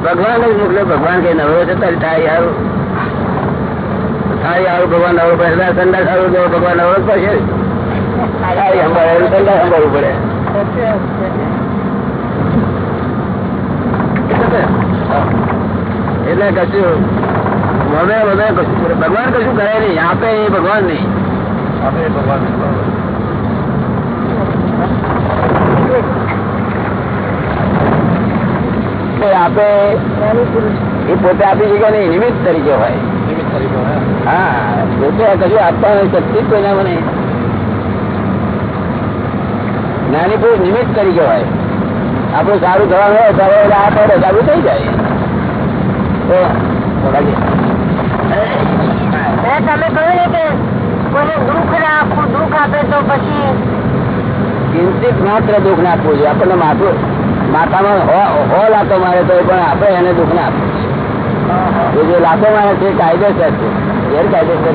ભગવાન જ મોકલ્યો, ભગવાન કઈ નવરો છે તારી થાય યાર થાય યાર ભગવાન નવરો પડે. સંડા સારું જેવો ભગવાન નવરો પડશે. પડે. એટલે કશું હવે હવે કશું ભગવાન કશું કરે નહીં. આપે એ ભગવાન નહીં આપે ભગવાન આપે એ પોતે આપી શકે નહીં નિમિત્ત તરીકે હોય. નિમિત્ત તરીકે હોય. હા. પોતે કશું આપવાનું નથી શક્તિ જ કોઈના મને. જ્ઞાની પુરુષ નિમિત્ત તરીકે હોય. આપણું સારું થવાનું હોય તો હવે આ પડે સારું થઈ જાય. તો તમે કહ્યું ને કે કોઈને દુઃખ ના આપવું દુઃખ આપે તો પછી કિંચિત માત્ર દુઃખ ના આપવું જોઈએ. આપણને માથું માથામાં હો- લાતો મારે તો પણ આપણે એને દુઃખ ના આપવું એ જે લાતો મારે છે કાયદેસર છે ગેરકાયદેસર.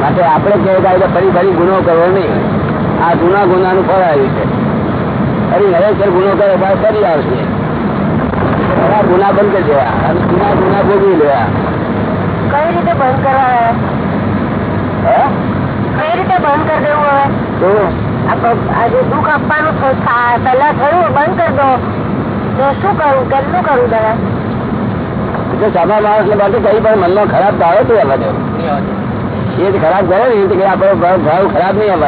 માટે આપણે ગેરકાયદે ફરી ફરી ગુનો કરવો નહીં. આ જૂના ગુનાનું ફળ આવ્યું છે. ફરી નવેસર ગુનો કરે પણ ફરી આવશે. ગુના બંધ કરી દેવા. અને ગુના ગુના ભોગવી લેવા. કઈ રીતે બંધ કરવા? હે? કઈ રીતે બંધ કરી દેવું હવે? આજે દુઃખ આપવાનું પહેલા થયું બંધ કરી દો. તો શું કરવું કેટલું કરવું દાદા? એટલે સાદા માણસ ને બાકી કઈ પણ મનમાં ખરાબ ભાવે તો આવવા દો એ જ ખરાબ કરે ને એ તો આપણો ભાવ ખરાબ નહીં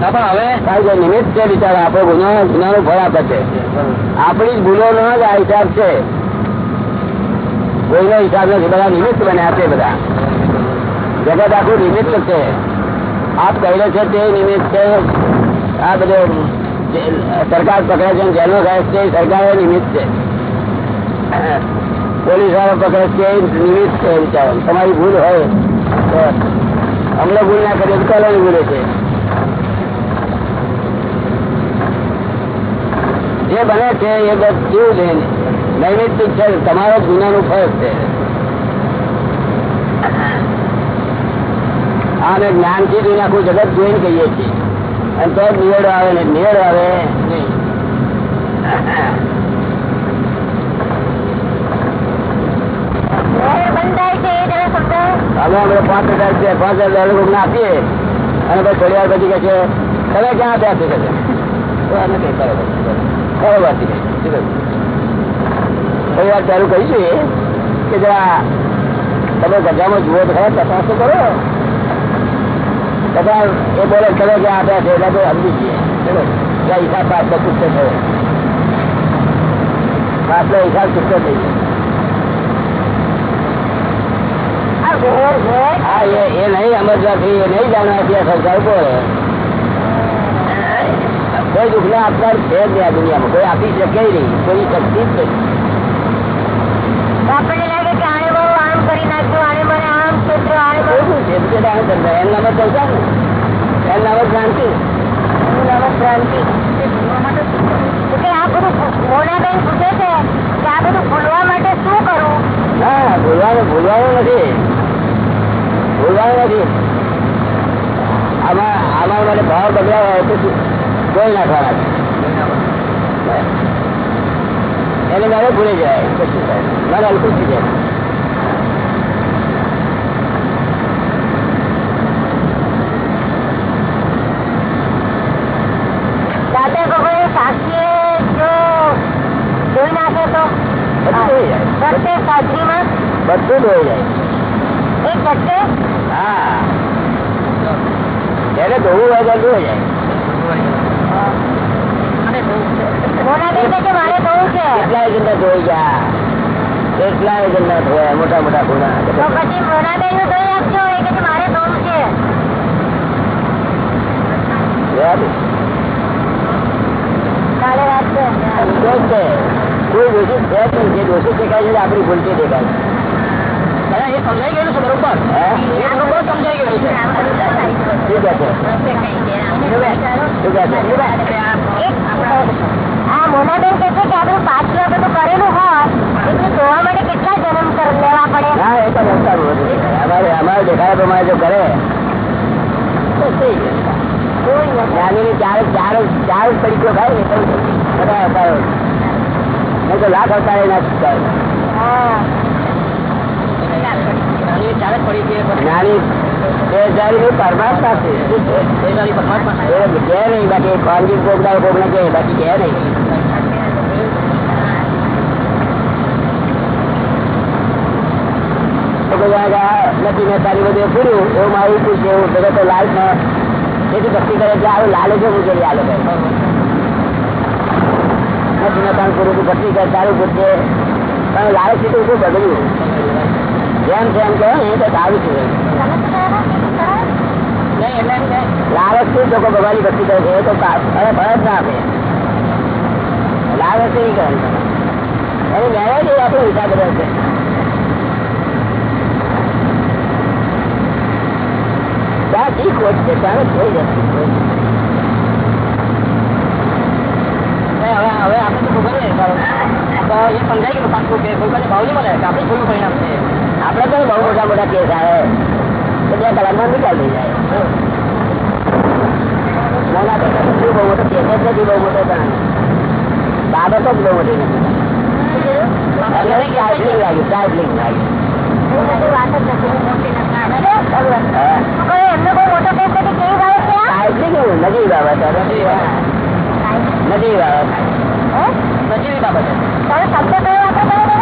પણ હવે નિમિત્ત છે બિચારા આપણો ગુનો નું ફળ આપે છે. આપણી જ ભૂલો નો જ આ હિસાબ છે. કોઈનો હિસાબ નથી બધા નિમિત્ત બન્યા છે બધા. જગત આખું નિમિત્ત છે. આપ કહે છે તે નિમિત્ત આ બધો સરકાર પકડે છે જેનો કહે છે સરકાર નિમિત્ત. છે પોલીસ વાળો પકડે છે નિમિત્ત છે વિચારો તમારી ભૂલ હોય તો અમને ભૂલ ના કરીએ કોલોની ભૂલે છે? જે બને છે એ બધું નૈમિત્તિક છે, તમારો જ ગુનાનું ફળ છે. આને જ્ઞાનથી જોઈને આખું જગત જોઈને કહીએ છીએ. અને તો જ નિવેડો આવે ને નિવેડો આવે નહીં. છે એ જરા સમજાવો અમે અમે પાંચ હજાર છે પાંચ હજાર રૂપિયા આપીએ અને પછી થોડી વાર પછી કહે છે તમે ક્યાં આપ્યા? છે કે છે બરોબર? થોડી વાર ચાલુ કહીશું કે જરા તમે ગજામાં જુઓ તો ખરા તપાસો કરો. તપાસ એ બોલે તમે ક્યાં આપ્યા છે એટલે તો સમજી છીએ ચલો ત્યાં હિસાબ પાછળ પૂછતો થયો પાછલો હિસાબ પૂછતો થઈ ગયો આ ઘેર ઘેર હા એ એ નહીં સમજવાથી એ નહીં જાણવાથી આ સંસાર બોલે કોઈ દુઃખ ના આપનાર છે જ નહીં આ દુનિયામાં કોઈ આપી શકે નહીં કોઈ શક્તિ જ નહીં આમાં આમાં મને ભાવ બદલાવ હોય તો? નાખવાના એને મારે ભૂલી જાય. મને હલકું થઈ જાય દાદા ભગવાને સાક્ષીએ જો જોઈ નાખે તો બધું ધોઈ જાય પ્રત્યેક સાજરીમાં બધું ધોઈ જાય હા. એને ધોવું હોય તો ધોઈ જાય. કેટલાય કેટલાય જણને ધોયા મોટા મોટા ગુના. નું કોઈ દોષિત છે નહીં. જે દોષિત દેખાય છે આપણી ભૂલથી દેખાય છે. એ સમજાઈ ગયેલું છે બરોબર? હે? એ સમજાઈ ગયેલું છે. છે? આ મોનાબેન કે છે કે આપણું પાછળ બધું કરેલું હોય એટલે જોવા માટે કેટલા જન્મ લેવા પડે? હા એ તો. અમારે અમારે દેખાયા પ્રમાણે જો કરે. ચાર ચાર ચાર પડીકો ખાય ને તો લાખ અવતારે ના ચૂકાય હા. જ્ઞાની તે જારી પરમાત્મા છે શું છે? એ કે નહીં બાકી ખાનગી કોકના કોકને કે બાકી કે નહીં તો બધા આ નથી મેં તારી બધે પૂર્યું એવું મારું પૂછ્યું એવું બધા તો લાલમાં એથી ભક્તિ કરે એટલે આવું લાલે છે મૂકે આ લોકો નથી મેં તારું પૂરું તું ભક્તિ કરે તારું પૂછે પણ લાલચથી તો શું બગડ્યું જેમ છે એમ કહો ને તો સારું છે લાલચથી લોકો ભગવાનની ભક્તિ કરે છે એ તો કા- અરે ભરત ના આપે લાલચ નહીં કરે એની મહેનત એ આપણો હિસાબ બધો છે ત્યાં ઠીક ખોટ છે ત્યાં કોઈ નથી હવે હવે આપણે તો ખબર તો એ સમજાઈ ગયું પાછું કે કોઈ પાસે ભાવ નહીં મળે કે આપણે જોયું પરિણામ છે આપડે પણ બહુ મોટા મોટા કેસ આવે. બે કલાકમાં નિકાલ થઈ જાય તો બહુ મોટો કેસ નથી બહુ મોટો પણ બાબતો જ બહુ મોટી નથી. ટ્રાઇબ્લિંગ લાગ્યું ટ્રાઇબ્લિંગ લાગ્યું. નજીવી બાબત નજીવી બાબત. નજીવી બાબત શબ્દ કયો વાપરો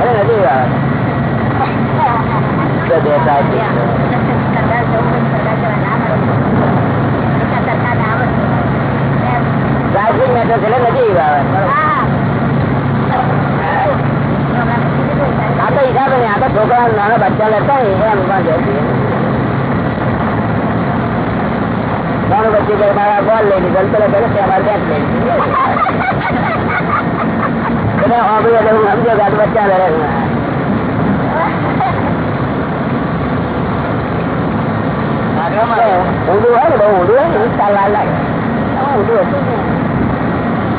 અરે નજીવી *laughs* તો બે સાયકલિંગ સરદાર જવું ના મળે સરકાર આવડતું મેટર છે આ તો હિસાબ નહીં. આ તો છોકરા નાના બચ્ચા લેતા હોય એમ પણ જવું વચ્ચે મારા બોલ લઈ લીધો પેલો પેલો તે અમારે બેટ લઈ એટલે એટલે કે હોય ને બહુ હોય ને ચાલ વાર લાગે ઊંધું હતું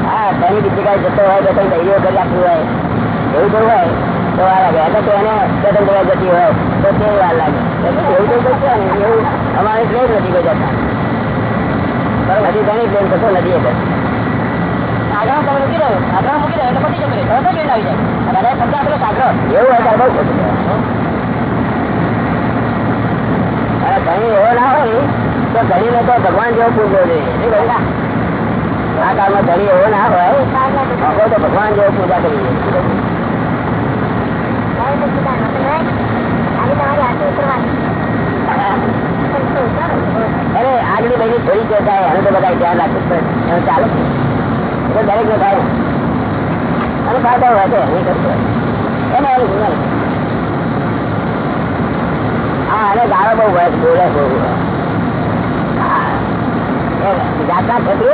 હા ઘણી બીજી કાંઈ જતો હોય તો કઈ દહીઓ કરી હોય એવું તો હોય તો વાર લાગે એટલે તો એને પેદલ કરવા જતી હોય તો તે વાર લાગે એટલે એવું તો ને એવું અમારે ટ્રેન નથી કોઈ જતા હજી ઘણી ટ્રેન થતો નથી એટલે આગળ તમે મૂકી દો. આગળ મૂકી દો એટલે પતી જશે તરત જ આવી જાય. દાદા સમજા આપેલો સાગરો એવું હોય ત્યારે બહુ અરે ઘણી એવો ના હોય તો ઘણીને તો ભગવાન જેવો પૂજવો જોઈએ. આ કાળમાં ધણી એવો ના હોય તો ભગવાન જેવો પૂજા કરીએ અરે આગલી બધી થોડી કે થાય તો બધા ધ્યાન રાખવું પડે ચાલે. છે. એ તો દરેક ને થાય અને ફાયદા હોય છે. નહીં કરતો એને એનું ગુનો હા અને ગાળો બહુ હોય બોલે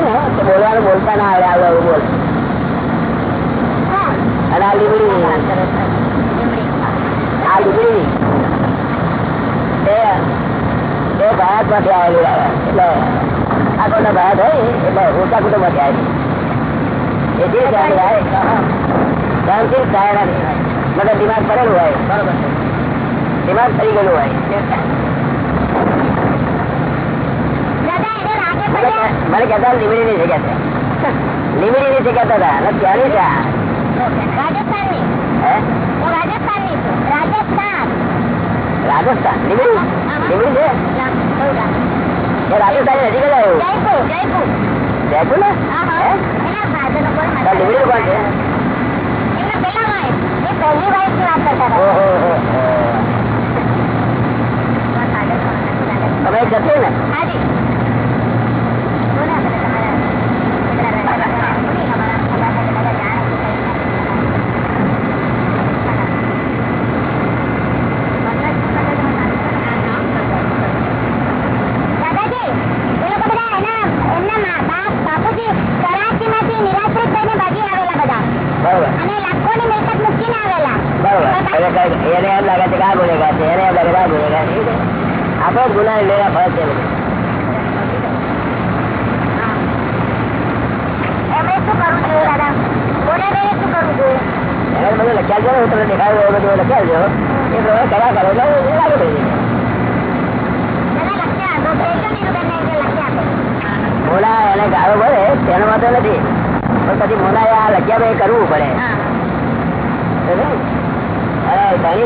ને, તો બોલવાનું બોલતા ના આવડે આવડે એવું બોલે. અને આ આ લીમડી. તે ભારતમાંથી આવેલું એટલે આ કોઈનો ભારત હોય એટલે ઓછા કુટુંબમાંથી આવેલી એ જે જાણી આવે શાંતિ ધારણા મતલબ દિમાગ પડેલું હોય. બરોબર. દિમાગ થઈ ગયેલું હોય. મને- કહેતા લીમડી ની જગ્યા છે. લીમડી ની જગ્યા હતા. અને ત્યાંની ત્યાં રાજસ્થાન. રાજસ્થાન? લીમડી લીમડી છે એ રાજસ્થાન નજીક જ ને વાત કરતા ને? હાજી બોલો આપણે તમારા દાદાજી એ લોકો બધા એના એમના મા બાપ બાપુજી કરાચીમાંથી નિરાશ્રિત થઈને ભાગી આવેલા બધા બરોબર અને લાખોની મિલકત મૂકીને આવેલા બરોબર એટલે કઈ એને એમ લાગે છે કે આ ગુનેગાર છે એને એમ લાગે છે આ ગુનેગાર છે એવું છે. આપણે જ ગુના લેવા ફરજ છે બધું. એમણે શું કરવું જોઈએ દાદા મોટાભાઈએ શું કરવું જોઈએ એને બધું લખ્યા છે ને હું તમને દેખાડું એવું બધું લખ્યા છે એ પ્રમાણે કર્યા કરો એટલે એ લાગે પડી જાય. દાદા લખ્યા આપો સ્ટેશન નીરુબેનને એમને લખ્યા આપો મોડા એને ગાળો પડે તેનો વાંધો નથી પણ પછી મોડા ભાઈ કરવું પડે.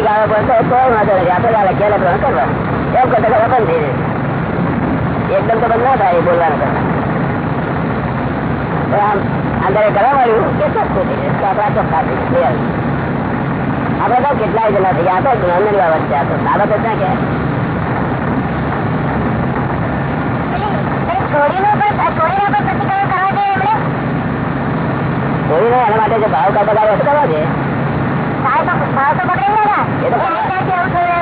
ગાળો તો કોઈ વાંધો નથી. આપણે આ લખ્યા પ્રમાણે એમ કરતા કરતા બંધ થઈ જશે એકદમ તો બંધ ના થાય બોલવાનું કરતા. પણ આમ અંદર કરવા મળ્યું કે ચોખ્ખું થઈ જશે આપણા ચોખ્ખા થઈ જશે આપણે તો કેટલાય જણા થઈ ગયા આ તો બાબત છે. આ તો બાબત જ ના કે પેલી છોડીનો પણ છોડીનો પણ પ્રતિક્રમણ કરવા જોઈએ? છોડીને એના માટે જે ભાવ છે? કે કેમ કરશો હે?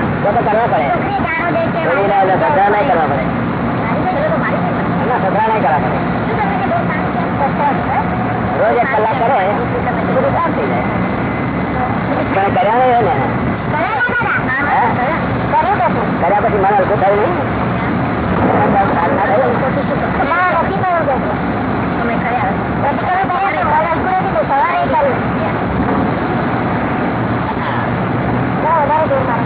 રોજ એક કલાક કરે બધું કામ થઈ જાય. પણ કર્યા નહીં? કર્યું પછી મને હલકું થયું નહીં સારું ના થયું. ના નથી કર્યું કશું તમે કર્યા પ્રતિક્રમણ કર્યા તો મને હલકું નથી થયું. સવારે કર્યું ના, વધારે દૂર મારે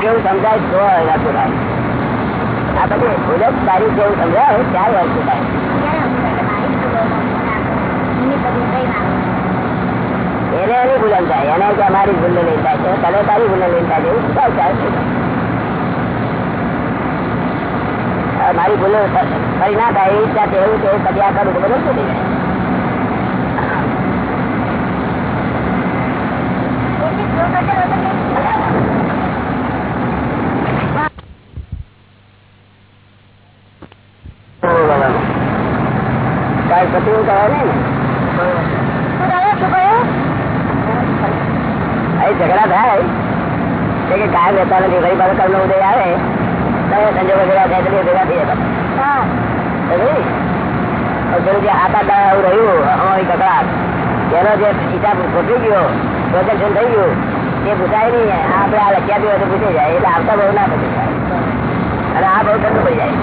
કેવું સમજાય તો હલકું થાય આ બધું ભૂલે તારીખ તારી જેવું સમજાય ત્યારે હલકું થાય એને એની ભૂલન થાય એને કે અમારી ભૂલ નહીં થાય છે, તને તારી ભૂલ લઈને થાય એવું શું થાય મારી ભૂલો ફરી ના થાય ઈચ્છા એવું છે પછી આ કરું તો બધું શું થઈ જાય. કહેવાય ને ઝઘડા થાય કે કાયમ રહેતા નથી પાછો કર્મ ઉદય આવે. તો સંજોગો ભેગા થાય એટલે ભેગા થઈ જતા પેલું જે આતા દાડા એવું રહ્યું અમારી કકડાટ જે હિસાબ ખોટી ગયો પ્રોજેક્શન થઈ ગયું એ પૂછાય નહીં આપણે આ લખ્યા દિવસે તો પૂછી જાય એટલે આવતા બહુ ના પૂછી. જાય અને આ બહુ ઠંડુ પડી જાય.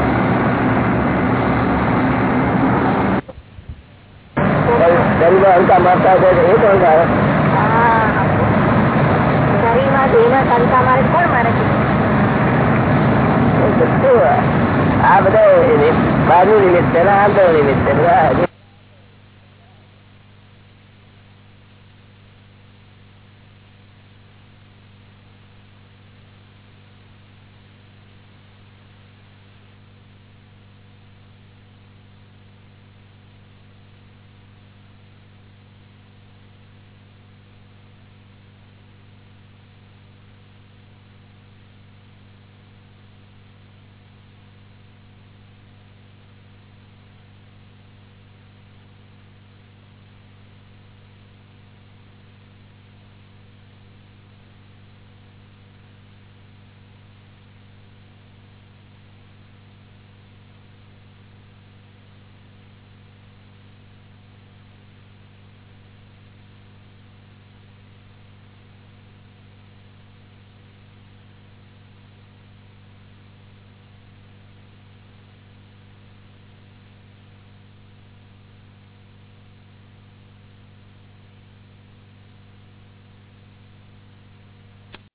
ગરીબો હલકા મારતા હોય તો એ કોણ મારે? આ બધા બાજુ નિમિત્ત આંતર નિમિત્ત બધા.